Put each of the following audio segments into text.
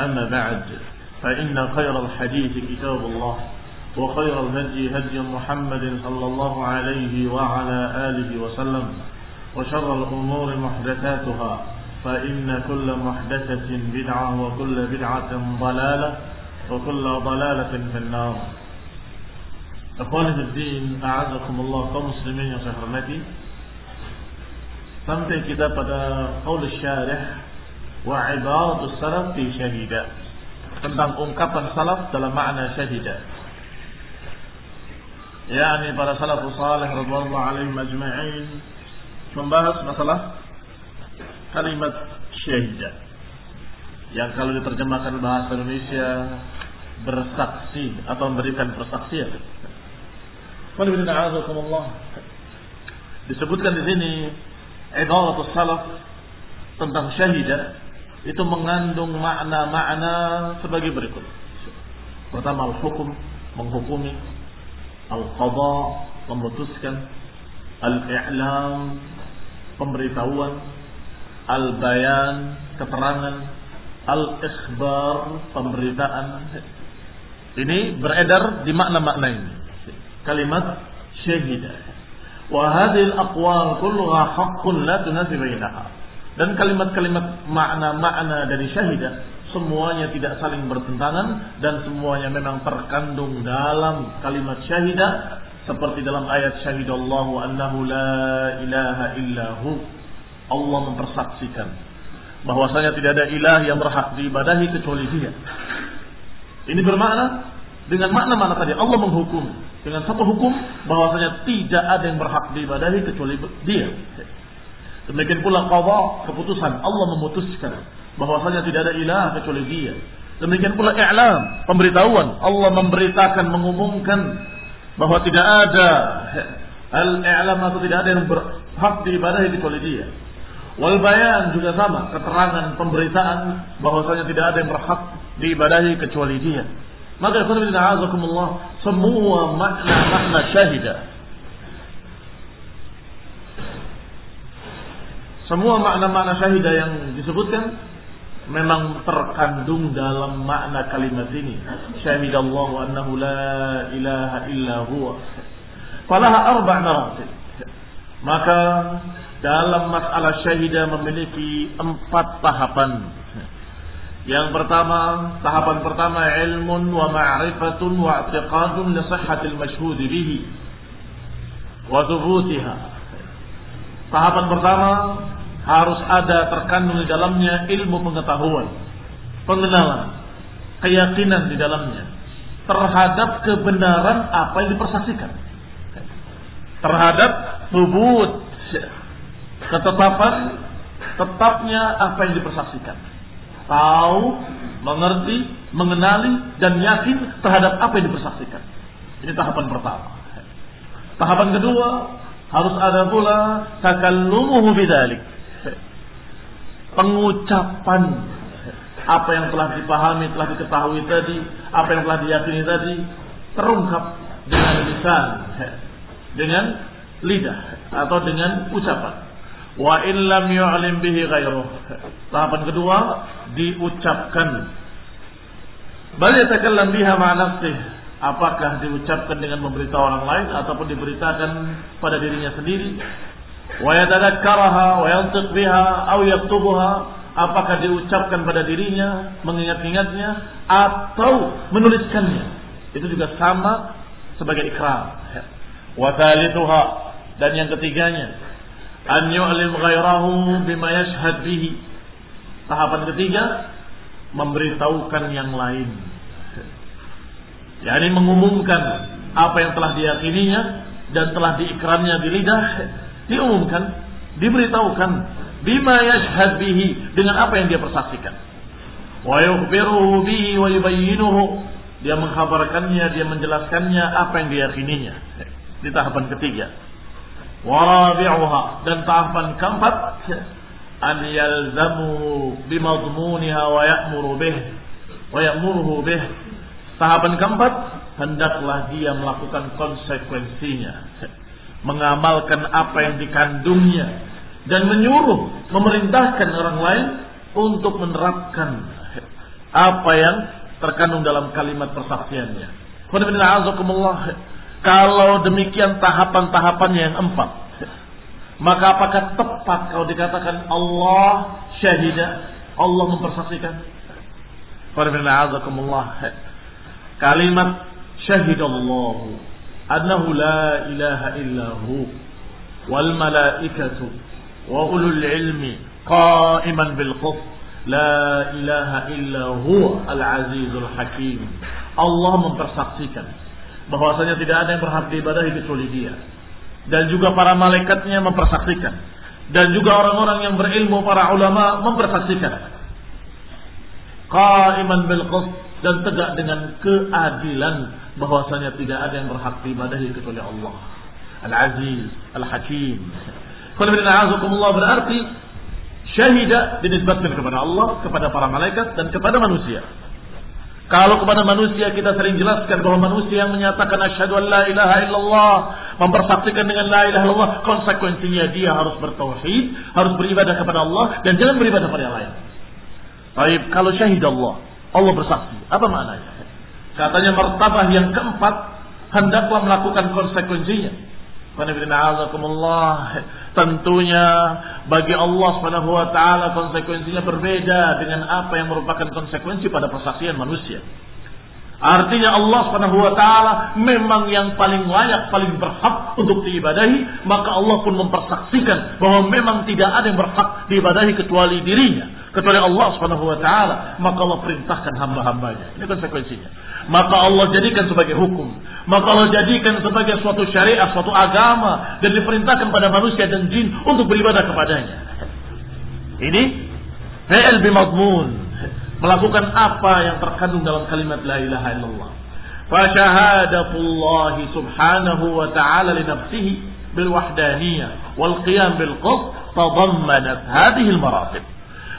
أما بعد فإن خير الحديث كتاب الله وخير الهدي هدي محمد صلى الله عليه وعلى آله وسلم وشر الأمور محدثاتها فإن كل محدثة بدعة وكل بدعة ضلالة وكل ضلالة في النار. أخواني الدين أعزكم الله كمسلمين يا سهرمتي sampai kita pada qaul syarih wa ibadus salaf fi syahida. Tentang ungkapan salaf dalam makna syahida. Yakni para salafus salih radhiyallahu alaihim ajma'in. Membahas masalah kalimat syahida. Yang kalau diterjemahkan bahasa Indonesia bersaksi atau memberikan persaksian. Disebutkan di sini ibaratus salaf tentang syahidah itu mengandung makna-makna sebagai berikut. Pertama al-hukum menghukumi, al-qada memutuskan, al-i'lam pemberitahuan, al-bayan keterangan, al-ikhbar pemberitaan. Ini beredar di makna-makna ini. Kalimat syahidah. Wa hadhil aqwal kulluha haqqun la tunafi bainaha. Dan kalimat-kalimat makna-makna dari syahidah semuanya tidak saling bertentangan dan semuanya memang terkandung dalam kalimat syahidah seperti dalam ayat syahidallahu annahu la ilaha illahu. Allah mempersaksikan bahwasanya tidak ada ilah yang berhak diibadahi kecuali Dia. Ini bermakna dengan makna-makna tadi Allah menghukum dengan satu hukum bahwasanya tidak ada yang berhak diibadahi kecuali Dia. Demikian pula qada keputusan Allah memutuskan bahwasanya tidak ada ilah kecuali Dia. Demikian pula i'lam pemberitahuan Allah memberitakan mengumumkan bahwa tidak ada al-i'lam atau tidak ada yang berhak diibadahi kecuali Dia. Wal bayan juga sama, keterangan pemberitaan bahwasanya tidak ada yang berhak diibadahi kecuali Dia. Maka ikhwan semua makna-makna syahidah semua makna-makna syahidah yang disebutkan memang terkandung dalam makna kalimat ini. Syahidallahu annahu la ilaha illa huwa. Falaha arba' maratib. Maka dalam masalah syahidah memiliki empat tahapan. Yang pertama, tahapan pertama ilmun wa ma'rifatun wa i'tiqadun li sihhatil mashhud bihi wa thubutiha. Tahapan pertama harus ada terkandung di dalamnya ilmu pengetahuan, pengenalan, keyakinan di dalamnya terhadap kebenaran apa yang dipersaksikan. Terhadap thubut ketetapan tetapnya apa yang dipersaksikan tahu, mengerti, mengenali dan yakin terhadap apa yang dipersaksikan. Ini tahapan pertama. Tahapan kedua harus ada pula takallumuhu bidzalik. Pengucapan apa yang telah dipahami, telah diketahui tadi, apa yang telah diyakini tadi terungkap dengan lisan, dengan lidah atau dengan ucapan. Wa illam yu'lim bihi ghairuh. Tahapan kedua diucapkan. Bal yatakallam biha nafsih. Apakah diucapkan dengan memberitahu orang lain ataupun diberitakan pada dirinya sendiri? Wa yantiq biha aw yaktubuha apakah diucapkan pada dirinya, mengingat-ingatnya, atau menuliskannya. Itu juga sama sebagai ikrar. Wa dan yang ketiganya an yu'lim ghairahu bima yashhad bihi. Tahapan ketiga memberitahukan yang lain. yakni mengumumkan apa yang telah diyakininya dan telah diikrannya di lidah diumumkan, diberitahukan bima yashhad bihi dengan apa yang dia persaksikan. Wa yukhbiruhu bihi wa yubayyinuhu. Dia mengkhabarkannya, dia menjelaskannya apa yang diyakininya. Di tahapan ketiga. Wa rabi'uha dan tahapan keempat an yalzamu bimadmuniha wa ya'muru bih wa ya'muruhu bih. Tahapan keempat hendaklah dia melakukan konsekuensinya. Mengamalkan apa yang dikandungnya dan menyuruh memerintahkan orang lain untuk menerapkan apa yang terkandung dalam kalimat persaksiannya. Kalau demikian tahapan-tahapannya yang empat, maka apakah tepat kalau dikatakan Allah syahidah, Allah mempersaksikan? Kalimat syahidallahu illahu wal malaikatu wa ulul ilmi qa'iman bil qist la ilaha illa huwa al azizul hakim Allah mempersaksikan bahwasanya tidak ada yang berhak diibadahi kecuali Dia. Dan juga para malaikatnya mempersaksikan. Dan juga orang-orang yang berilmu para ulama mempersaksikan. Qa'iman bil dan tegak dengan keadilan bahwasanya tidak ada yang berhak diibadahi kecuali Allah Al-Aziz Al-Hakim Allah berarti syahida dinisbatkan kepada Allah, kepada para malaikat dan kepada manusia. Kalau kepada manusia kita sering jelaskan bahwa manusia yang menyatakan asyhadu an la ilaha illallah, mempersaksikan dengan la ilaha illallah, konsekuensinya dia harus bertauhid, harus beribadah kepada Allah dan jangan beribadah kepada yang lain. Baik, kalau syahid Allah, Allah bersaksi. Apa maknanya? Katanya martabah yang keempat hendaklah melakukan konsekuensinya. Tentunya bagi Allah Subhanahu wa taala konsekuensinya berbeda dengan apa yang merupakan konsekuensi pada persaksian manusia. Artinya Allah Subhanahu wa taala memang yang paling layak, paling berhak untuk diibadahi, maka Allah pun mempersaksikan bahwa memang tidak ada yang berhak diibadahi kecuali dirinya, kecuali Allah Subhanahu wa taala, maka Allah perintahkan hamba-hambanya. Ini konsekuensinya maka Allah jadikan sebagai hukum. Maka Allah jadikan sebagai suatu syariat, suatu agama dan diperintahkan pada manusia dan jin untuk beribadah kepadanya. Ini fi'il bimadmun, melakukan apa yang terkandung dalam kalimat la ilaha illallah. Fasyahadatullah subhanahu wa ta'ala li nafsihi bil wahdaniyah wal qiyam bil qasd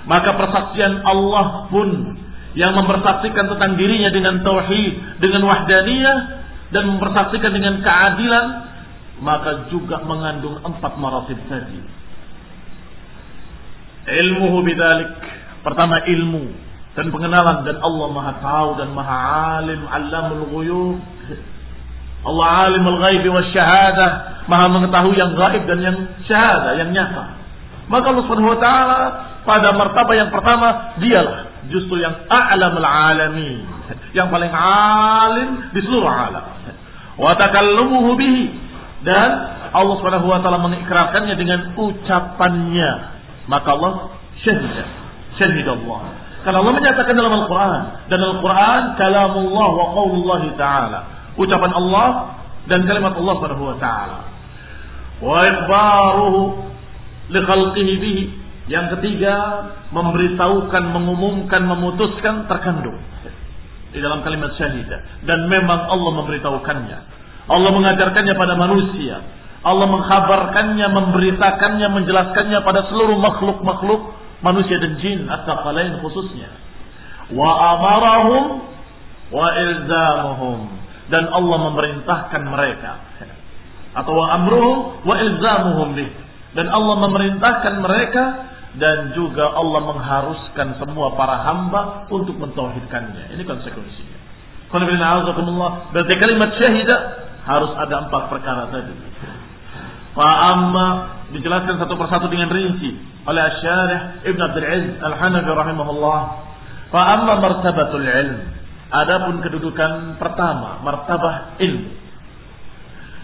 Maka persaksian Allah pun yang mempersaksikan tentang dirinya dengan tauhid, dengan wahdaniyah dan mempersaksikan dengan keadilan, maka juga mengandung empat maratib tadi. Ilmuhu bidzalik. Pertama ilmu dan pengenalan dan Allah Maha tahu dan Maha alim, Allamul ghuyub. Allah alimul ghaib wa syahadah, Maha mengetahui yang gaib dan yang syahadah, yang nyata. Maka Allah Subhanahu wa taala pada martabat yang pertama dialah justru yang a'lamul alamin, yang paling alim di seluruh alam. Wa takallumuhu bihi dan Allah Subhanahu wa taala mengikrarkannya dengan ucapannya. Maka Allah syahid. Syahid Allah. Karena Allah menyatakan dalam Al-Quran. Dan Al-Quran kalamullah wa qawlullah ta'ala. Ucapan Allah dan kalimat Allah subhanahu wa ta'ala. Wa ikhbaruhu li khalqihi bihi yang ketiga, memberitahukan, mengumumkan, memutuskan terkandung di dalam kalimat syahidah. Dan memang Allah memberitahukannya. Allah mengajarkannya pada manusia. Allah mengkhabarkannya, memberitakannya, menjelaskannya pada seluruh makhluk-makhluk manusia dan jin atau lain khususnya. Wa amarahum wa ilzamuhum dan Allah memerintahkan mereka atau wa amruhum wa ilzamuhum. Dan Allah memerintahkan mereka dan juga Allah mengharuskan semua para hamba untuk mentauhidkannya. Ini konsekuensinya. Berarti kalimat syahidah harus ada empat perkara tadi. Fa'amma dijelaskan satu persatu dengan rinci oleh Asy-Syarih Ibn Abdul Aziz Al-Hanafi rahimahullah. Fa'amma martabatul ilm. Adapun kedudukan pertama, martabah ilmu.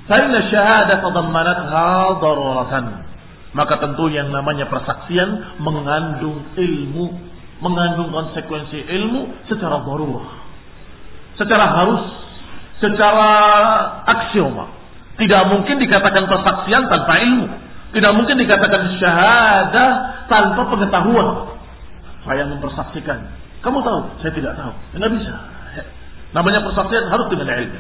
Fa'inna syahadah tadammanatha daruratan. Maka tentu yang namanya persaksian mengandung ilmu, mengandung konsekuensi ilmu secara darurah. Secara harus, secara aksioma. Tidak mungkin dikatakan persaksian tanpa ilmu. Tidak mungkin dikatakan syahadah tanpa pengetahuan. Saya mempersaksikan. Kamu tahu? Saya tidak tahu. Tidak bisa. Namanya persaksian harus dengan ilmu.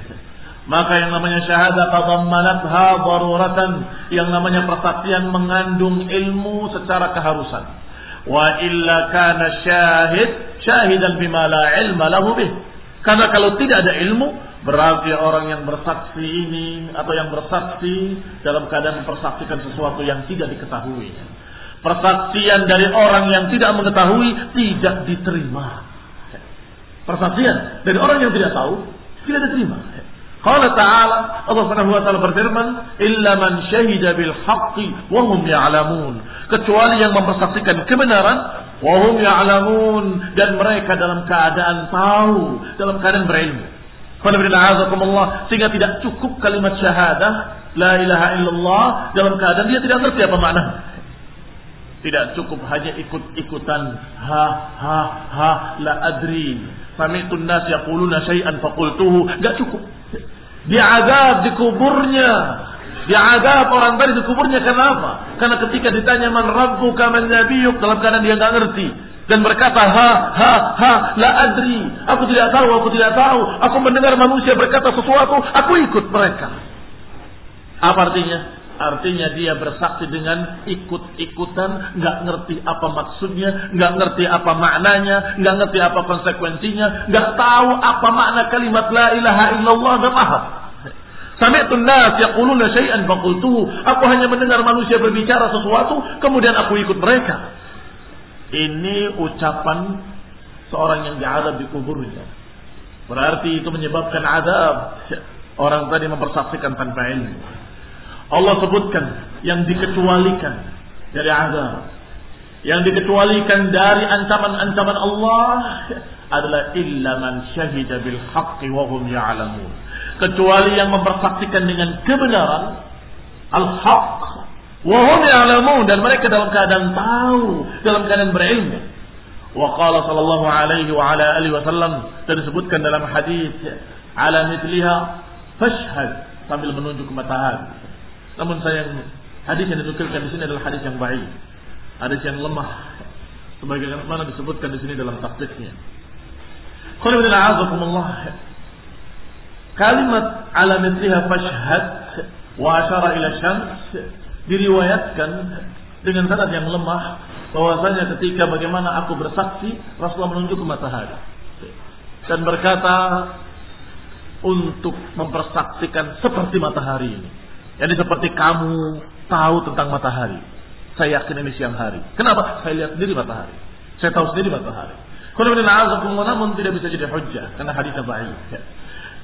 Maka yang namanya syahadah tadammanatha daruratan. Yang namanya persaksian mengandung ilmu secara keharusan. Wa illa kana syahid syahidan bima la ilma lahu bih. Karena kalau tidak ada ilmu, berarti orang yang bersaksi ini atau yang bersaksi dalam keadaan mempersaksikan sesuatu yang tidak diketahui. Persaksian dari orang yang tidak mengetahui tidak diterima. Persaksian dari orang yang tidak tahu tidak diterima. Qala ta'ala Allah Subhanahu wa taala berfirman, "Illa man syahida bil haqqi wa hum ya'lamun." Kecuali yang mempersaksikan kebenaran wa hum ya'lamun. Dan mereka dalam keadaan tahu, dalam keadaan berilmu. Sehingga tidak cukup kalimat syahadah La ilaha illallah Dalam keadaan dia tidak ngerti apa makna. Tidak cukup hanya ikut-ikutan Ha ha ha la adri. Sami'tun nas yaquluna syai'an faqultuhu. Gak cukup Dia azab di kuburnya. Dia azab orang tadi di kuburnya Kenapa? Karena ketika ditanya Man rabbuka man nabiyuk Dalam keadaan dia gak ngerti. Dan berkata ha ha ha la adri. Aku tidak tahu aku tidak tahu. Aku mendengar manusia berkata sesuatu aku ikut mereka. Apa artinya artinya dia bersaksi dengan ikut-ikutan nggak ngerti apa maksudnya nggak ngerti apa maknanya nggak ngerti apa konsekuensinya nggak tahu apa makna kalimat la ilaha illallah nggak paham Sami'tu nas yaquluna syai'an faqultuhu. Aku hanya mendengar manusia berbicara sesuatu, kemudian aku ikut mereka. Ini ucapan seorang yang diadab di kuburnya. Berarti itu menyebabkan adab. Orang tadi mempersaksikan tanpa ilmu. Allah sebutkan yang dikecualikan dari azab. Yang dikecualikan dari ancaman-ancaman Allah adalah illa man syahida bil haqqi wa hum ya'lamun. Kecuali yang mempersaksikan dengan kebenaran al-haq Wahum ya'lamun dan mereka dalam keadaan tahu, dalam keadaan berilmu. Wa qala sallallahu alaihi wa ala alihi wasallam dan disebutkan dalam hadis ala mithliha fashhad sambil menunjuk ke matahari. Namun sayang hadis yang disebutkan di sini adalah hadis yang baik. Hadis yang lemah. Sebagaimana disebutkan di sini dalam tafsirnya. Kalimat ala mithliha fashhad wa asyara ila syams diriwayatkan dengan sanad yang lemah bahwasanya ketika bagaimana aku bersaksi Rasulullah menunjuk ke matahari dan berkata untuk mempersaksikan seperti matahari ini. Jadi seperti kamu tahu tentang matahari. Saya yakin ini siang hari. Kenapa? Saya lihat sendiri matahari. Saya tahu sendiri matahari. Kalau namun tidak bisa jadi hujjah karena hadisnya baik.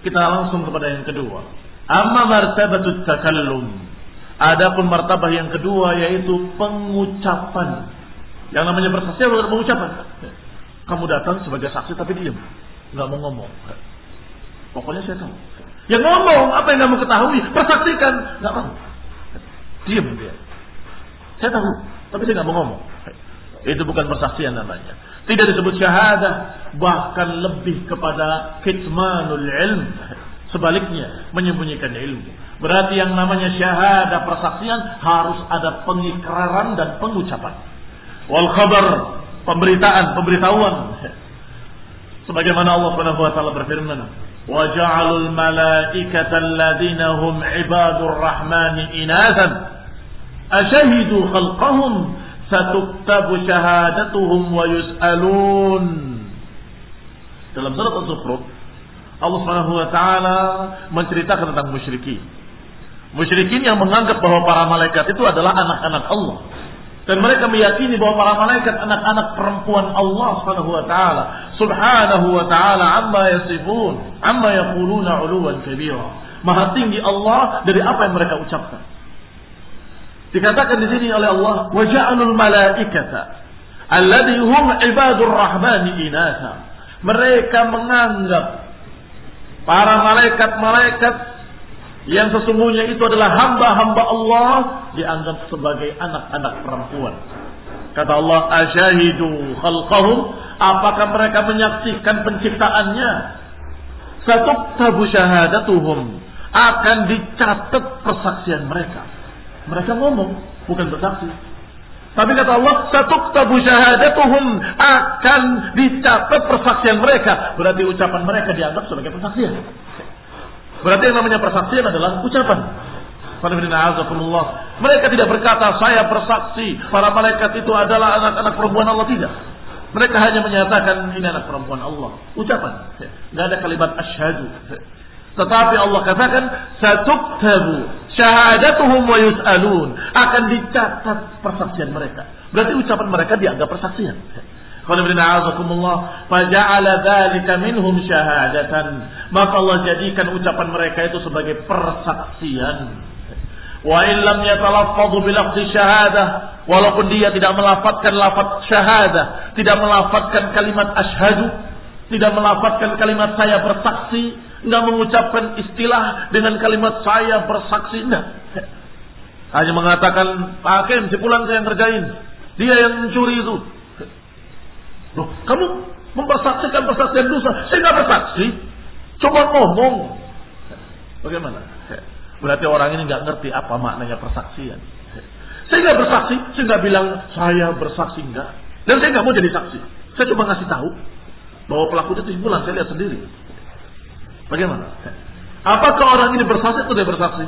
Kita langsung kepada yang kedua. Amma martabatut takallum Adapun martabah yang kedua yaitu pengucapan. Yang namanya bersaksi adalah pengucapan. Kamu datang sebagai saksi tapi diam, nggak mau ngomong. Pokoknya saya tahu. Yang ngomong apa yang kamu ketahui, persaksikan, nggak mau. Diam dia. Saya tahu, tapi saya nggak mau ngomong. Itu bukan persaksian namanya. Tidak disebut syahadah, bahkan lebih kepada kitmanul ilm. Sebaliknya, menyembunyikan ilmu. Berarti yang namanya syahadah persaksian harus ada pengikraran dan pengucapan. Wal khabar, pemberitaan, pemberitahuan. Sebagaimana Allah taala berfirman, "Wa ja'alul malaikata alladziina hum 'ibadur rahmani inathan ashahidu khalqahum satuktabu syahadatuhum wa yus'alun." Dalam surat Az-Zukhruf Allah Subhanahu wa taala menceritakan tentang musyrikin. Musyrikin yang menganggap bahwa para malaikat itu adalah anak-anak Allah. Dan mereka meyakini bahwa para malaikat anak-anak perempuan Allah Subhanahu wa taala. Subhanahu wa taala amma yasifun, amma yaquluna 'uluwan kabira. Maha tinggi Allah dari apa yang mereka ucapkan. Dikatakan di sini oleh Allah, "Wa ja'alul malaikata alladhi hum ibadur rahmani inatha." Mereka menganggap para malaikat-malaikat yang sesungguhnya itu adalah hamba-hamba Allah dianggap sebagai anak-anak perempuan. Kata Allah, "Asyahidu khalqahum?" Apakah mereka menyaksikan penciptaannya? Satuktabu syahadatuhum. Akan dicatat persaksian mereka. Mereka ngomong, bukan bersaksi. Tapi kata Allah, satuktabu syahadatuhum akan dicatat persaksian mereka. Berarti ucapan mereka dianggap sebagai persaksian. Berarti yang namanya persaksian adalah ucapan. Mereka tidak berkata saya bersaksi para malaikat itu adalah anak-anak perempuan Allah tidak. Mereka hanya menyatakan ini anak perempuan Allah. Ucapan. Tidak ada kalimat asyhadu. Tetapi Allah katakan satuktabu syahadatuhum wa yus'alun akan dicatat persaksian mereka. Berarti ucapan mereka dianggap persaksian. Faja'ala dhalika minhum syahadatan. Maka Allah jadikan ucapan mereka itu sebagai persaksian. Wa illam yatalaffadhu bilafzi syahadah. Walaupun dia tidak melafatkan lafaz syahadah. Tidak melafatkan kalimat ashadu. Tidak melafatkan kalimat saya bersaksi. Tidak mengucapkan istilah dengan kalimat saya bersaksi. Tidak. Hanya mengatakan, Hakim, si pulang saya yang kerjain. Dia yang mencuri itu. Loh, kamu mempersaksikan persaksian dosa. Saya nggak bersaksi. Coba ngomong. Bagaimana? Berarti orang ini nggak ngerti apa maknanya persaksian. Saya nggak bersaksi, saya nggak bilang saya bersaksi enggak. Dan saya nggak mau jadi saksi. Saya cuma ngasih tahu bahwa pelaku itu simpulan saya lihat sendiri. Bagaimana? Apakah orang ini bersaksi atau tidak bersaksi?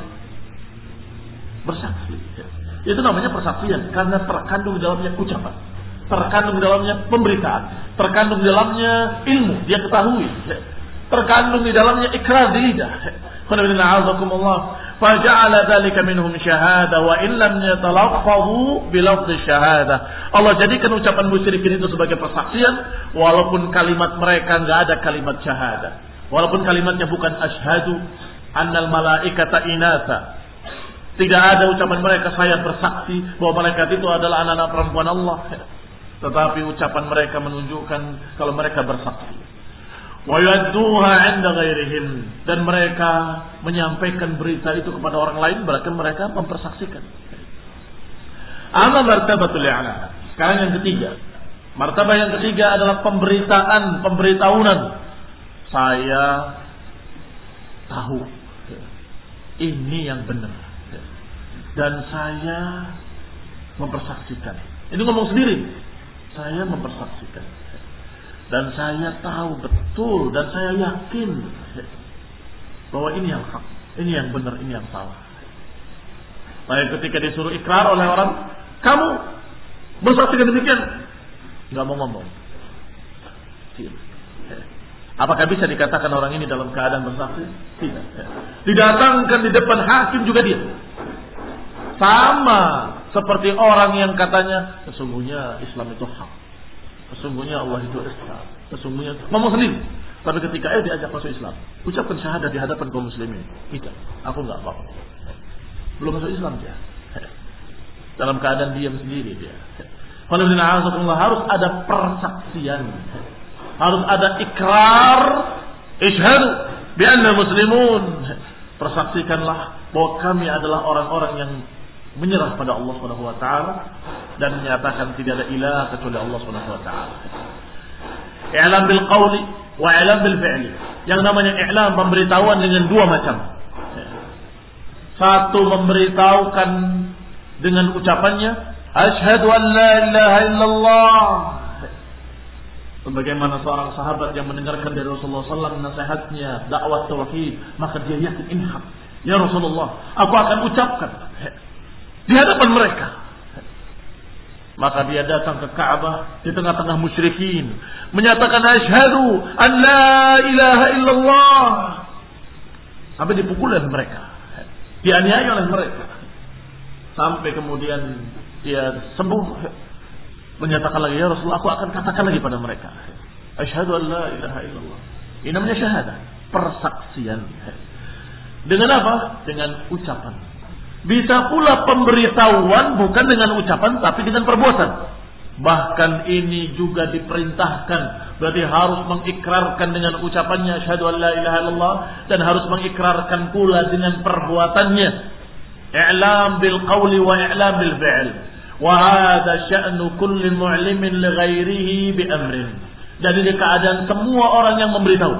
Bersaksi. Itu namanya persaksian karena terkandung dalamnya ucapan terkandung dalamnya pemberitaan, terkandung dalamnya ilmu, dia ketahui, terkandung di dalamnya ikrar di lidah. Faja'ala dhalika minhum syahada wa illam yatalaffazu bilafzi syahada. Allah jadikan ucapan musyrikin itu sebagai persaksian walaupun kalimat mereka enggak ada kalimat syahada. Walaupun kalimatnya bukan asyhadu annal malaikata inasa. Tidak ada ucapan mereka saya bersaksi bahwa malaikat itu adalah anak-anak perempuan Allah. Tetapi ucapan mereka menunjukkan kalau mereka bersaksi. Wayadduha 'inda ghairihim dan mereka menyampaikan berita itu kepada orang lain berarti mereka mempersaksikan. Amma martabatul i'la. Sekarang yang ketiga. Martabah yang ketiga adalah pemberitaan, pemberitahuan. Saya tahu ini yang benar. Dan saya mempersaksikan. Ini ngomong sendiri. Saya mempersaksikan. Dan saya tahu betul dan saya yakin bahwa ini yang hak, ini yang benar, ini yang salah. Tapi ketika disuruh ikrar oleh orang, kamu bersaksikan demikian, nggak mau ngomong. Apakah bisa dikatakan orang ini dalam keadaan bersaksi? Tidak. Didatangkan di depan hakim juga dia. Sama seperti orang yang katanya sesungguhnya Islam itu hak. Sesungguhnya Allah itu Esa. Sesungguhnya ngomong sendiri. Tapi ketika eh diajak masuk Islam, ucapkan syahadat di hadapan kaum muslimin. Tidak, aku nggak apa-apa. Belum masuk Islam dia. Dalam keadaan diam sendiri dia. Kalau harus ada persaksian. Harus ada ikrar. Ishadu. Bianna muslimun. Persaksikanlah bahwa kami adalah orang-orang yang menyerah pada Allah Subhanahu wa taala dan menyatakan tidak ada ilah kecuali Allah Subhanahu wa taala. I'lam bil qawli wa i'lam bil fi'li. Yang namanya i'lam pemberitahuan dengan dua macam. Satu memberitahukan dengan ucapannya asyhadu an la ilaha illallah. Sebagaimana seorang sahabat yang mendengarkan dari Rasulullah SAW nasihatnya dakwah tauhid, maka dia yakin ini hak. Ya Rasulullah, aku akan ucapkan di hadapan mereka. Maka dia datang ke Ka'bah di tengah-tengah musyrikin, menyatakan asyhadu an la ilaha illallah. Sampai dipukul oleh mereka. dianiaya oleh mereka. Sampai kemudian dia sembuh menyatakan lagi ya Rasulullah aku akan katakan lagi pada mereka asyhadu an la ilaha illallah ini namanya syahadah persaksian dengan apa dengan ucapan bisa pula pemberitahuan bukan dengan ucapan tapi dengan perbuatan bahkan ini juga diperintahkan berarti harus mengikrarkan dengan ucapannya asyhadu an la ilaha illallah dan harus mengikrarkan pula dengan perbuatannya i'lam bil qawli wa i'lam bil fi'l Wahada sya'nu kulli mu'limin li ghairihi bi amrin. Keadaan semua orang yang memberitahu.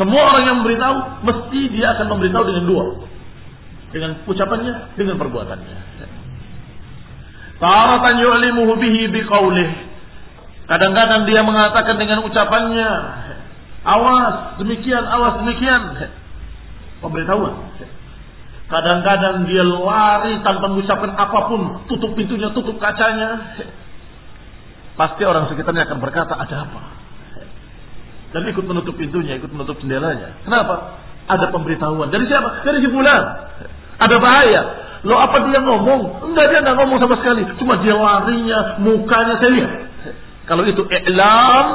Semua orang yang memberitahu mesti dia akan memberitahu dengan dua. Dengan ucapannya, dengan perbuatannya. Taratan yu'limuhu bihi biqaulih. Kadang-kadang dia mengatakan dengan ucapannya, awas demikian, awas demikian. Pemberitahuan. Kadang-kadang dia lari tanpa mengucapkan apa pun, tutup pintunya, tutup kacanya. Pasti orang sekitarnya akan berkata, ada apa? Dan ikut menutup pintunya, ikut menutup jendelanya. Kenapa? Ada pemberitahuan. Dari siapa? Dari si bulan. Ada bahaya. Lo apa dia ngomong? Enggak, dia enggak ngomong sama sekali. Cuma dia larinya, mukanya saya lihat. Kalau itu i'lam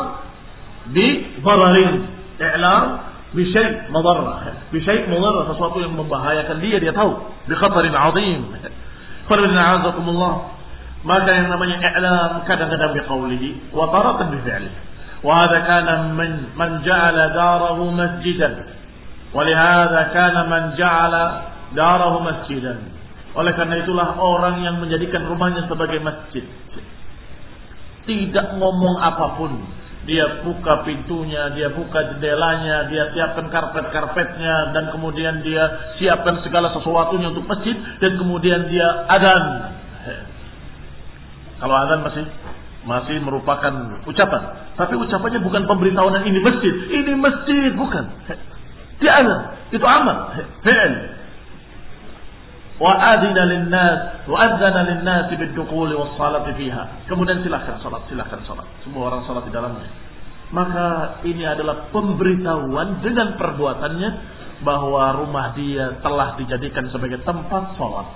di bararin. I'lam bisyai madarrah bisyai madarrah sesuatu yang membahayakan dia dia tahu bi khatarin azim Qul maka yang namanya i'lam kadang-kadang bi qawlihi wa taratan bi fi'lihi wa hadha kana man man ja'ala darahu masjidan wa lihadha kana man ja'ala darahu masjidan oleh karena itulah orang yang menjadikan rumahnya sebagai masjid tidak ngomong apa pun dia buka pintunya, dia buka jendelanya, dia siapkan karpet-karpetnya dan kemudian dia siapkan segala sesuatunya untuk masjid dan kemudian dia adan. Kalau adan masih masih merupakan ucapan, tapi ucapannya bukan pemberitahuan ini masjid, ini masjid bukan. Dia adan, itu amal. Linnas, wa adzana linnas bid-dukhuli was-salati fiha. Kemudian silakan salat, silakan salat. Semua orang salat di dalamnya. Maka ini adalah pemberitahuan dengan perbuatannya bahwa rumah dia telah dijadikan sebagai tempat sholat.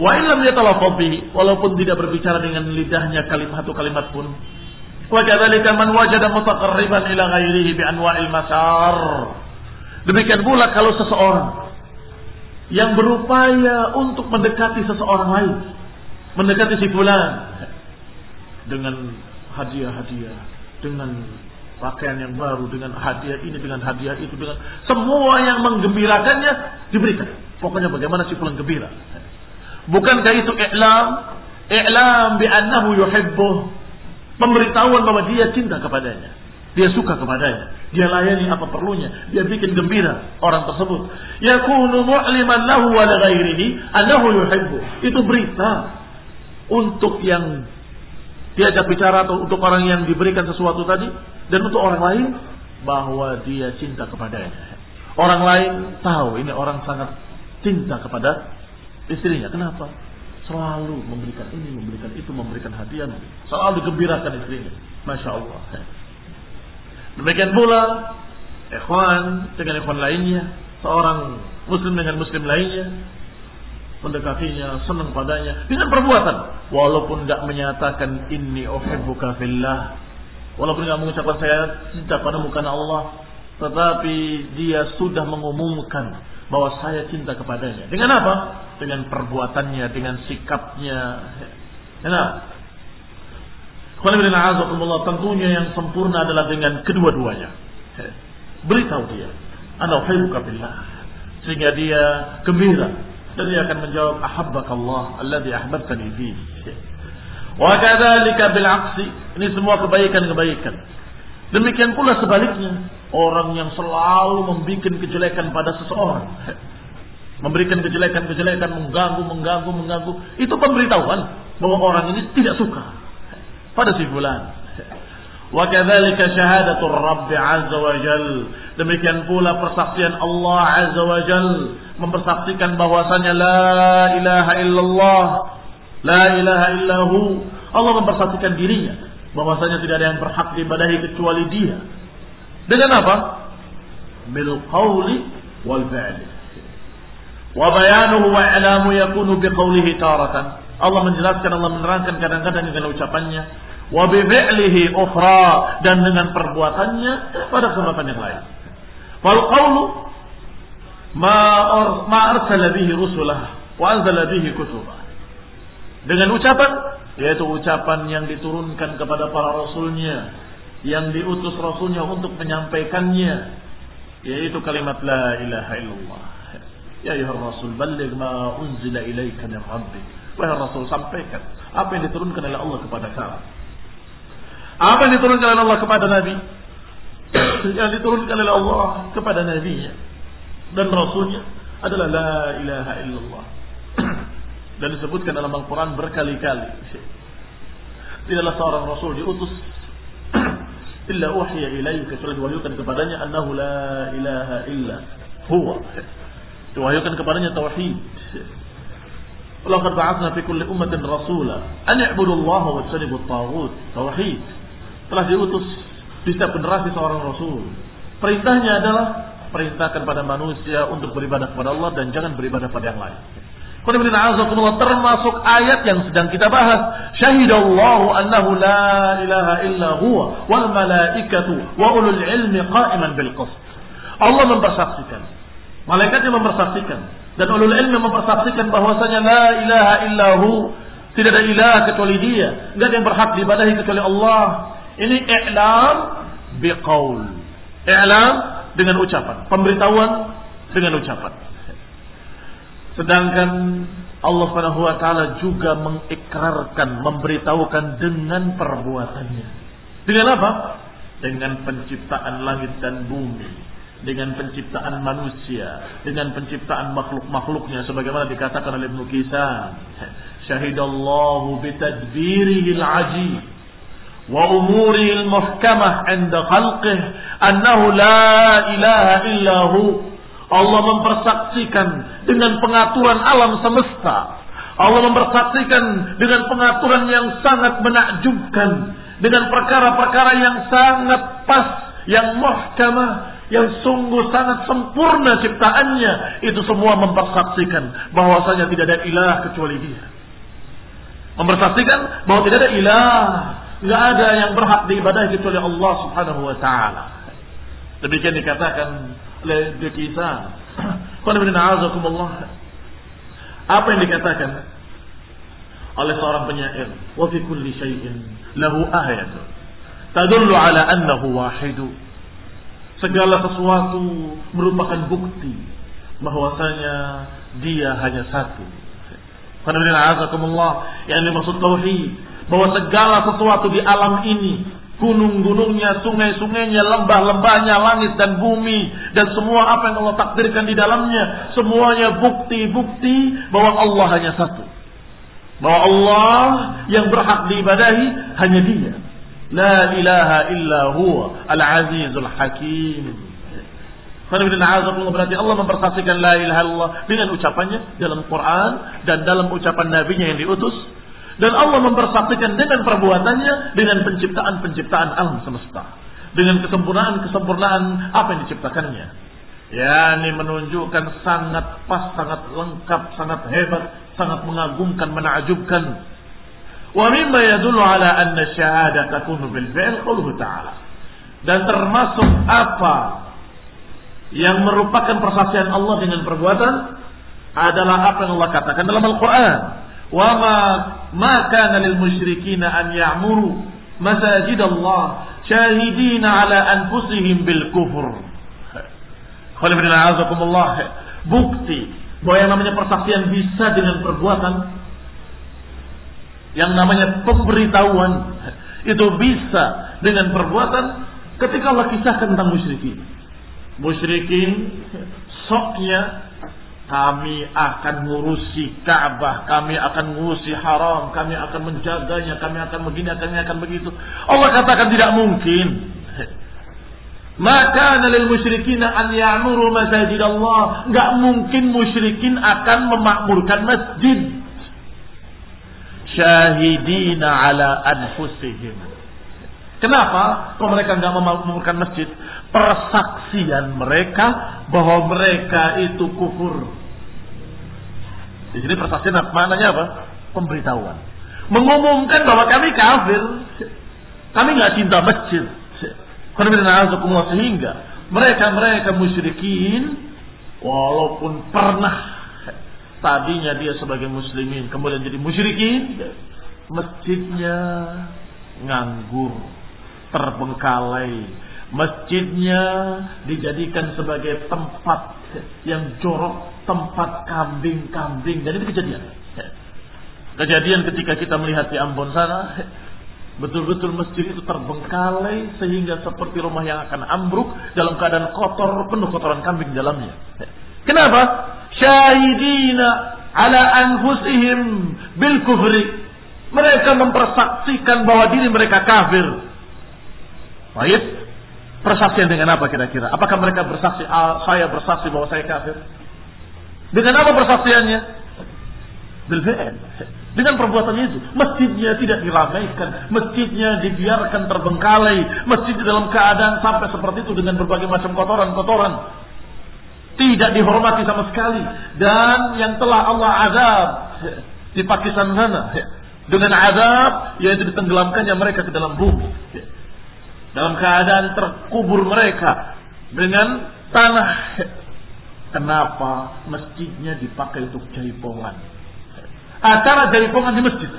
Wa illam yatalaffaz bihi walaupun tidak berbicara dengan lidahnya kalimat satu kalimat pun. Wa kadzalika man wajada mutaqarriban ila ghairihi bi anwa'il masar. Demikian pula kalau seseorang yang berupaya untuk mendekati seseorang lain, mendekati si fulan dengan hadiah-hadiah, dengan pakaian yang baru, dengan hadiah ini, dengan hadiah itu, dengan semua yang menggembirakannya diberikan. Pokoknya bagaimana si fulan gembira. Bukankah itu i'lam? I'lam bi annahu yuhibbuh. Pemberitahuan bahwa dia cinta kepadanya. Dia suka kepadanya. Dia layani apa perlunya. Dia bikin gembira orang tersebut. Yakunu mu'liman lahu wa ghairihi annahu yuhibbu. Itu berita untuk yang diajak bicara atau untuk orang yang diberikan sesuatu tadi dan untuk orang lain bahwa dia cinta kepadanya. Orang lain tahu ini orang sangat cinta kepada istrinya. Kenapa? Selalu memberikan ini, memberikan itu, memberikan hadiah, selalu digembirakan istrinya. Masya Allah. Demikian pula ikhwan dengan ikhwan lainnya, seorang muslim dengan muslim lainnya mendekatinya, senang padanya dengan perbuatan walaupun tidak menyatakan inni uhibbuka fillah walaupun tidak mengucapkan saya cinta padamu karena Allah tetapi dia sudah mengumumkan bahwa saya cinta kepadanya dengan apa? dengan perbuatannya, dengan sikapnya kenapa? Tentunya yang sempurna adalah dengan kedua-duanya. Beritahu dia. Ana uhibbuka. Sehingga dia gembira. Dan dia akan menjawab ahabbakallah alladhi ahbabtani fihi. Wa kadzalika bil aksi. Ini semua kebaikan-kebaikan. Demikian pula sebaliknya. Orang yang selalu membuat kejelekan pada seseorang. Memberikan kejelekan-kejelekan, mengganggu, mengganggu, mengganggu. Itu pemberitahuan bahwa orang ini tidak suka pada si fulan. Wa kadzalika syahadatul Rabb azza wa jal. Demikian pula persaksian Allah azza wa jal mempersaksikan bahwasanya la ilaha illallah, la ilaha illahu. Allah mempersaksikan dirinya bahwasanya tidak ada yang berhak diibadahi kecuali Dia. Dengan apa? Bil qawli wal fi'li. Wa bayanuhu wa i'lamu yakunu biqaulihi taratan. Allah menjelaskan, Allah menerangkan kadang-kadang dengan ucapannya. Wa bi fi'lihi ukhra dan dengan perbuatannya pada kesempatan yang lain. Fal qawlu ma ma arsala bihi rusulah wa anzala bihi kutubah. Dengan ucapan yaitu ucapan yang diturunkan kepada para rasulnya yang diutus rasulnya untuk menyampaikannya yaitu kalimat la ilaha illallah ya ayuhar rasul balligh ma unzila ilaika min rabbik wahai rasul sampaikan apa yang diturunkan oleh Allah kepada kamu. Apa yang diturunkan oleh Allah kepada nabi? Yang diturunkan oleh Allah kepada nabinya dan rasulnya adalah la ilaha illallah. Dan disebutkan dalam Al-Quran berkali-kali. Tidaklah seorang rasul diutus illa uhiya ilaihi kecuali diwahyukan kepadanya annahu la ilaha illa huwa. Diwahyukan kepadanya tauhid Laqad ba'athna fi kulli ummatin rasula an i'budu Allah wa tajtanibu at-taghut tauhid telah diutus di setiap generasi seorang rasul perintahnya adalah perintahkan pada manusia untuk beribadah kepada Allah dan jangan beribadah pada yang lain termasuk ayat yang sedang kita bahas. Syahidallahu annahu la ilaha illa huwa wal malaikatu wa ulul ilmi qa'iman bil qist. Allah mempersaksikan. Malaikatnya mempersaksikan dan ulul ilmi mempersaksikan bahwasanya la ilaha illahu tidak ada ilah kecuali dia. Enggak ada yang berhak diibadahi kecuali Allah. Ini i'lam biqaul. I'lam dengan ucapan, pemberitahuan dengan ucapan. Sedangkan Allah Subhanahu wa taala juga mengikrarkan, memberitahukan dengan perbuatannya. Dengan apa? Dengan penciptaan langit dan bumi, dengan penciptaan manusia, dengan penciptaan makhluk-makhluknya sebagaimana dikatakan oleh Ibnu Kisan. Syahidallahu al-ajib wa umurihi al-muhkamah 'inda khalqih annahu la ilaha illa Allah mempersaksikan dengan pengaturan alam semesta. Allah mempersaksikan dengan pengaturan yang sangat menakjubkan. Dengan perkara-perkara yang sangat pas, yang muhkamah, yang sungguh sangat sempurna ciptaannya. Itu semua mempersaksikan bahwasanya tidak ada ilah kecuali dia. Mempersaksikan bahwa tidak ada ilah. Nggak ada yang berhak diibadahi kecuali Allah subhanahu wa ta'ala. Demikian dikatakan oleh Dekisa. Apa yang dikatakan oleh seorang penyair? Wa fi kulli syai'in lahu ayatun tadullu ala annahu wahidu. Segala sesuatu merupakan bukti bahwasanya dia hanya satu. Yang dimaksud tauhid bahwa segala sesuatu di alam ini gunung-gunungnya, sungai-sungainya, lembah-lembahnya, langit dan bumi dan semua apa yang Allah takdirkan di dalamnya, semuanya bukti-bukti bahwa Allah hanya satu. Bahwa Allah yang berhak diibadahi hanya Dia. La ilaha illa huwa al-azizul hakim. Berarti Allah mempersaksikan la ilaha illallah dengan ucapannya dalam Quran dan dalam ucapan nabinya yang diutus dan Allah mempersaksikan dengan perbuatannya dengan penciptaan-penciptaan alam semesta. Dengan kesempurnaan-kesempurnaan apa yang diciptakannya. Ya, ini menunjukkan sangat pas, sangat lengkap, sangat hebat, sangat mengagumkan, menakjubkan. Yadullu ala anna syahadah takunu bil fi'l qawluhu ta'ala. Dan termasuk apa yang merupakan persaksian Allah dengan perbuatan adalah apa yang Allah katakan dalam Al-Quran. Wa ma ma kana lil musyrikina an ya'muru masajid Allah syahidina ala anfusihim bil kufur. Bukti bahwa yang namanya persaksian bisa dengan perbuatan yang namanya pemberitahuan itu bisa dengan perbuatan ketika Allah kisahkan tentang musyrikin. Musyrikin soknya kami akan ngurusi Ka'bah, kami akan ngurusi haram, kami akan menjaganya, kami akan begini, kami akan begitu. Allah katakan tidak mungkin. Maka nalil musyrikin an ya'muru masajid Allah. Enggak mungkin musyrikin akan memakmurkan masjid. Syahidina ala anfusihim. Kenapa? Kalau mereka enggak memakmurkan masjid, persaksian mereka bahwa mereka itu kufur Di sini persaksian maknanya apa? Pemberitahuan. Mengumumkan bahwa kami kafir. Kami nggak cinta masjid. Sehingga mereka-mereka musyrikin walaupun pernah tadinya dia sebagai muslimin kemudian jadi musyrikin. Masjidnya nganggur terbengkalai. Masjidnya dijadikan sebagai tempat yang jorok tempat kambing-kambing. Dan itu kejadian. Kejadian ketika kita melihat di Ambon sana betul-betul masjid itu terbengkalai sehingga seperti rumah yang akan ambruk dalam keadaan kotor penuh kotoran kambing dalamnya. Kenapa syahidina ala anfusihim bil kufri mereka mempersaksikan bahwa diri mereka kafir baik Persaksian dengan apa kira-kira? Apakah mereka bersaksi, ah, saya bersaksi bahwa saya kafir? Dengan apa persaksiannya? Bilfi'il. Dengan perbuatannya itu. Masjidnya tidak diramaikan. Masjidnya dibiarkan terbengkalai. Masjid dalam keadaan sampai seperti itu dengan berbagai macam kotoran-kotoran. Tidak dihormati sama sekali. Dan yang telah Allah azab di Pakistan sana. Dengan azab yaitu ditenggelamkannya mereka ke dalam bumi dalam keadaan terkubur mereka dengan tanah. Kenapa masjidnya dipakai untuk jaipongan? Acara jaipongan di masjid.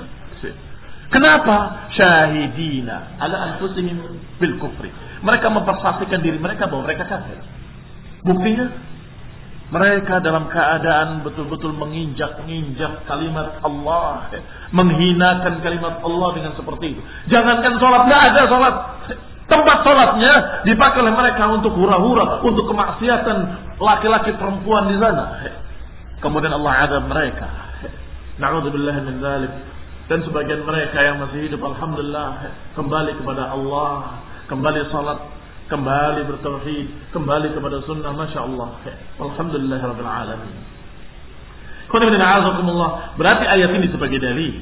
Kenapa? Syahidina ala anfusihim bil kufri. Mereka mempersaksikan diri mereka bahwa mereka kafir. Buktinya mereka dalam keadaan betul-betul menginjak-injak kalimat Allah. Menghinakan kalimat Allah dengan seperti itu. Jangankan sholat, tidak ada sholat. Tempat sholatnya dipakai oleh mereka untuk hura-hura, untuk kemaksiatan laki-laki perempuan di sana. Kemudian Allah ada mereka. Na'udzubillah min dzalik. Dan sebagian mereka yang masih hidup alhamdulillah kembali kepada Allah, kembali salat, kembali bertauhid, kembali kepada sunnah masya Allah. Alhamdulillah rabbil alamin. Berarti ayat ini sebagai dalil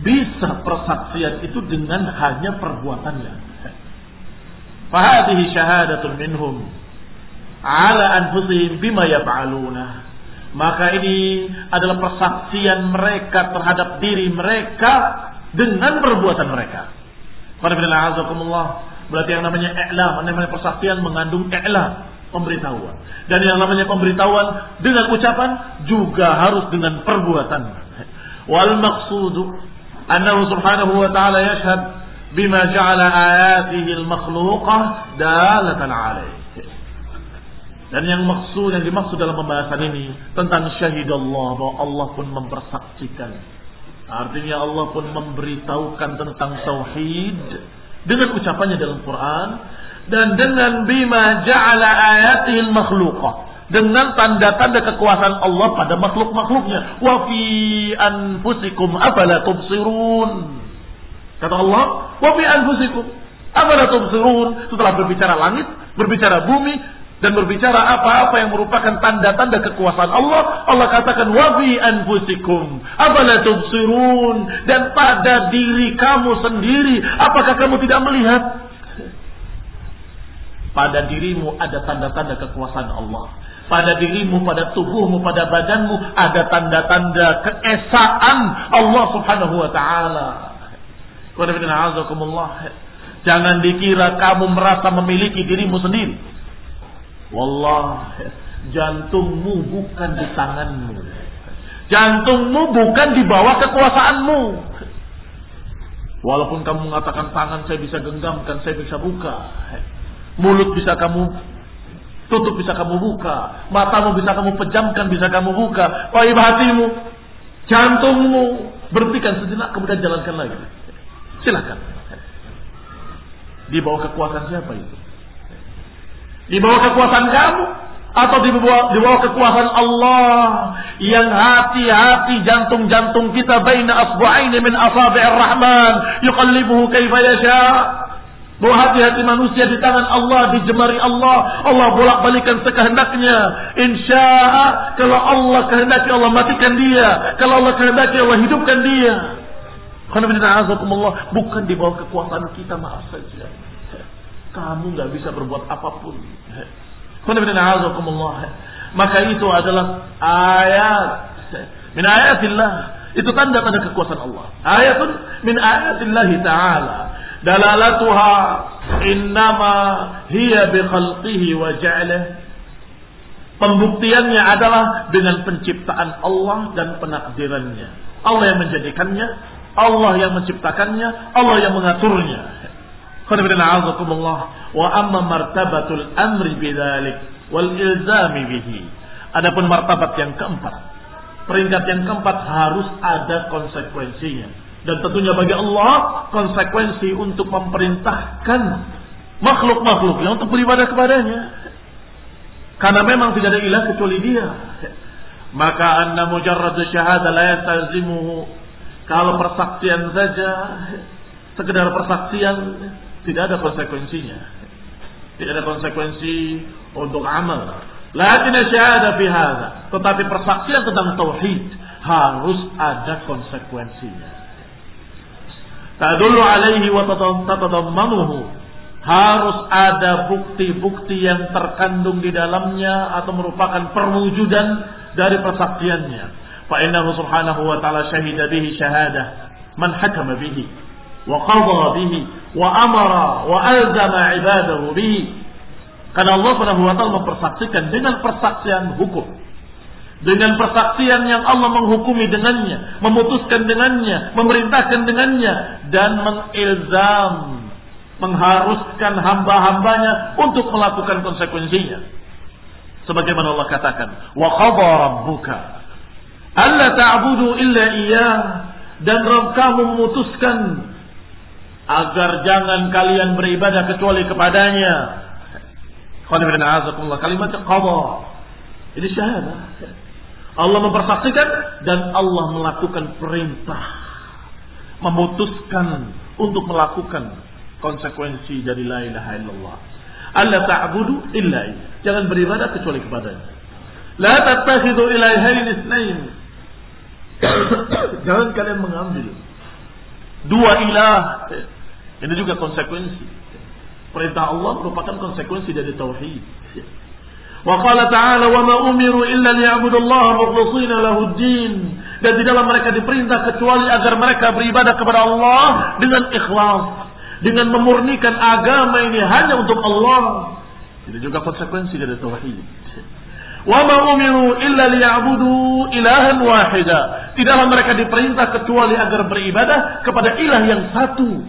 bisa persaksian itu dengan hanya perbuatannya. Fahadihi syahadatun minhum ala anfusihim bima yaf'aluna. Maka ini adalah persaksian mereka terhadap diri mereka dengan perbuatan mereka. Berarti yang namanya i'lam, namanya persaksian mengandung i'lam, pemberitahuan. Dan yang namanya pemberitahuan dengan ucapan juga harus dengan perbuatan. Wal maqsudu annahu subhanahu wa ta'ala yashhad bima ja'ala ayatihi al-makhluqah dalatan alaih. Dan yang maksud yang dimaksud dalam pembahasan ini tentang syahid Allah bahwa Allah pun mempersaksikan. Artinya Allah pun memberitahukan tentang tauhid dengan ucapannya dalam Quran dan dengan bima ja'ala ayatihi al-makhluqah dengan tanda-tanda kekuasaan Allah pada makhluk-makhluknya. Wa fi anfusikum afala tubsirun. Kata Allah, "Wa fi anfusikum afala tubsirun?" Setelah berbicara langit, berbicara bumi, dan berbicara apa-apa yang merupakan tanda-tanda kekuasaan Allah, Allah katakan wa fi anfusikum afala tubsirun dan pada diri kamu sendiri apakah kamu tidak melihat? Pada dirimu ada tanda-tanda kekuasaan Allah. Pada dirimu, pada tubuhmu, pada badanmu ada tanda-tanda keesaan Allah Subhanahu wa taala. Jangan dikira kamu merasa memiliki dirimu sendiri. Wallah, jantungmu bukan di tanganmu. Jantungmu bukan di bawah kekuasaanmu. Walaupun kamu mengatakan tangan saya bisa genggamkan, saya bisa buka. Mulut bisa kamu tutup, bisa kamu buka. Matamu bisa kamu pejamkan, bisa kamu buka. Paib hatimu, jantungmu, berhentikan sejenak kemudian jalankan lagi. Silakan. Di bawah kekuasaan siapa itu? Di bawah kekuasaan kamu atau di bawah, di bawah kekuasaan Allah yang hati-hati jantung-jantung kita baina asbu'aini min asabi'ir rahman yuqallibuhu kaifa yasha bahwa hati-hati manusia di tangan Allah, di jemari Allah, Allah bolak-balikan sekehendaknya. Insya kalau Allah kehendaki Allah matikan dia, kalau Allah kehendaki Allah hidupkan dia. Bukan di bawah kekuasaan kita, maaf saja. Kamu nggak bisa berbuat apa pun. Maka itu adalah ayat Min ayatillah. Itu tanda-tanda kekuasaan Allah. Ayatun min ayatillah ta'ala. Dalalatuha innama hiya bi khalqihi wa ja'lih. Pembuktiannya adalah dengan penciptaan Allah dan penakdirannya. Allah yang menjadikannya, Allah yang menciptakannya, Allah yang mengaturnya. Wa amma martabatul amri bidzalik wal ilzami bihi. Adapun martabat yang keempat, peringkat yang keempat harus ada konsekuensinya. Dan tentunya bagi Allah konsekuensi untuk memerintahkan makhluk-makhluk yang untuk beribadah kepadanya. Karena memang tidak ada ilah kecuali dia. Maka anna mujarrad syahadah la yatazimuhu. Kalau persaksian saja, sekedar persaksian, tidak ada konsekuensinya. Tidak ada konsekuensi untuk amal. Lakin syahadah fi hadha. Tetapi persaksian tentang tauhid harus ada konsekuensinya. Tadullu alaihi wa tatadammanuhu harus ada bukti-bukti yang terkandung di dalamnya atau merupakan perwujudan dari persaksiannya. Fa innahu subhanahu wa ta'ala syahida bihi syahadah man hakama bihi wa qadha bihi wa alzama ibadahu bihi. Karena Allah Subhanahu wa taala mempersaksikan dengan persaksian hukum. Dengan persaksian yang Allah menghukumi dengannya, memutuskan dengannya, memerintahkan dengannya dan mengilzam mengharuskan hamba-hambanya untuk melakukan konsekuensinya. Sebagaimana Allah katakan, "Wa qadha rabbuka alla ta'budu illa iyyah" dan Rabb kamu memutuskan agar jangan kalian beribadah kecuali kepadanya. Kalimat qadha. Ini syahadah. Allah mempersaksikan dan Allah melakukan perintah. Memutuskan untuk melakukan konsekuensi dari la ilaha illallah. Allah ta'budu illa Jangan beribadah kecuali kepadanya. La tattakhidhu ilahain isnain. Jangan kalian mengambil dua ilah. Ini juga konsekuensi. Perintah Allah merupakan konsekuensi dari tauhid. Wa qala ta'ala wa ma umiru illa liya'budullaha mukhlishina lahu din dan tidaklah mereka diperintah kecuali agar mereka beribadah kepada Allah dengan ikhlas dengan memurnikan agama ini hanya untuk Allah. Itu juga konsekuensi dari tauhid. Wa ma umiru illa liya'budu ilahan wahida. Tidaklah mereka diperintah kecuali agar beribadah kepada ilah yang satu.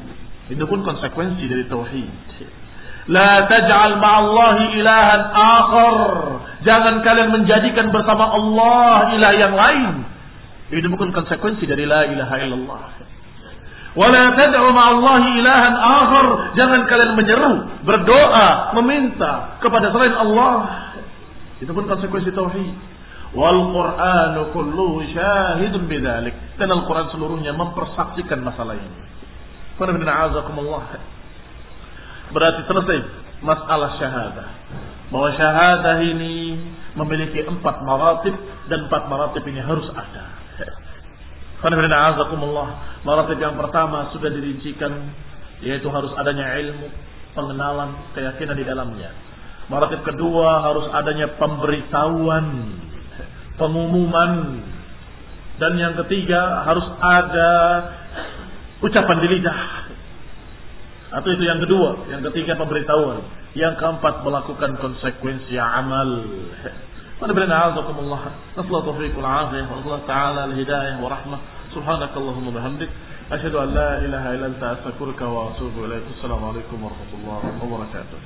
Itu pun konsekuensi dari tauhid. La taj'al ma'allahi ilahan akhar. Jangan kalian menjadikan bersama Allah ilah yang lain. Itu bukan konsekuensi dari la ilaha illallah. Wala tad'u ma'allahi ilahan akhar. Jangan kalian menyeru, berdoa, meminta kepada selain Allah. Itu pun konsekuensi tauhid. Wal Qur'anu kulluhu syahidun bidzalik. Dan Al-Qur'an seluruhnya mempersaksikan masalah ini. Berarti selesai masalah syahadah. Bahwa syahadah ini memiliki empat maratib dan empat maratib ini harus ada. Maratib yang pertama sudah dirincikan yaitu harus adanya ilmu, pengenalan, keyakinan di dalamnya. Maratib kedua harus adanya pemberitahuan, pengumuman. Dan yang ketiga harus ada ucapan di lidah. Atau itu yang kedua, yang ketiga pemberitahuan. Yang keempat melakukan konsekuensi amal. ونبلنا أعزكم الله نسأل الله توفيق والعافية ونسأل الله تعالى الهداية ورحمة سبحانك اللهم وبحمدك أشهد أن لا إله إلا أنت أستغفرك وأتوب إليك السلام عليكم ورحمة الله وبركاته